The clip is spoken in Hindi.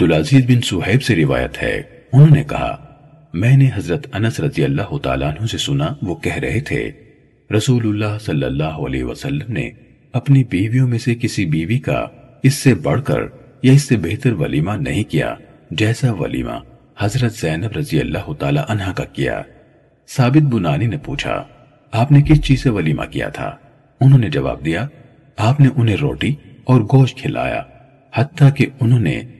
अब्दुल अज़ीज़ बिन सुहैब से रिवायत है। उन्होंने कहा, मैंने हज़रत अनस रज़ी अल्लाह तु से सुना, वो कह रहे थे, रसूलुल्लाह सल्लल्लाहु अलैहि वसल्लम ने अपनी बीवियों में से किसी बीवी का इससे बढ़कर या इससे बेहतर वलीमा नहीं किया, जैसा वलीमा हज़रत जैनब रज़ी अल्लाह तहा का किया। साबित बुनानी ने पूछा, आपने किस चीज़ से वलीमा किया था? उन्होंने जवाब दिया, आपने उन्हें रोटी और गोश्त खिलाया हत्या कि उन्होंने